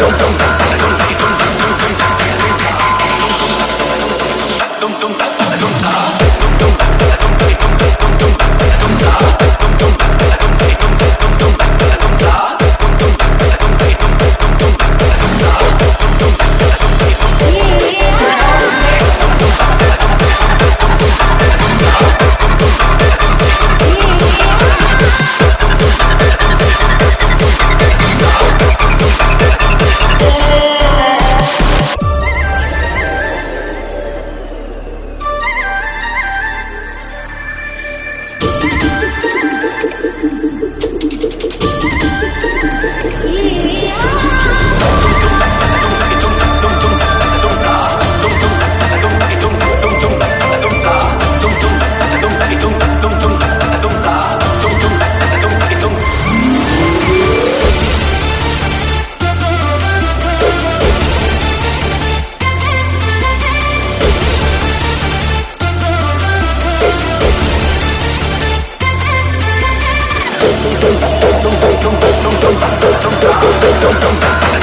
Don't tung tung tung tung tung tung tung tung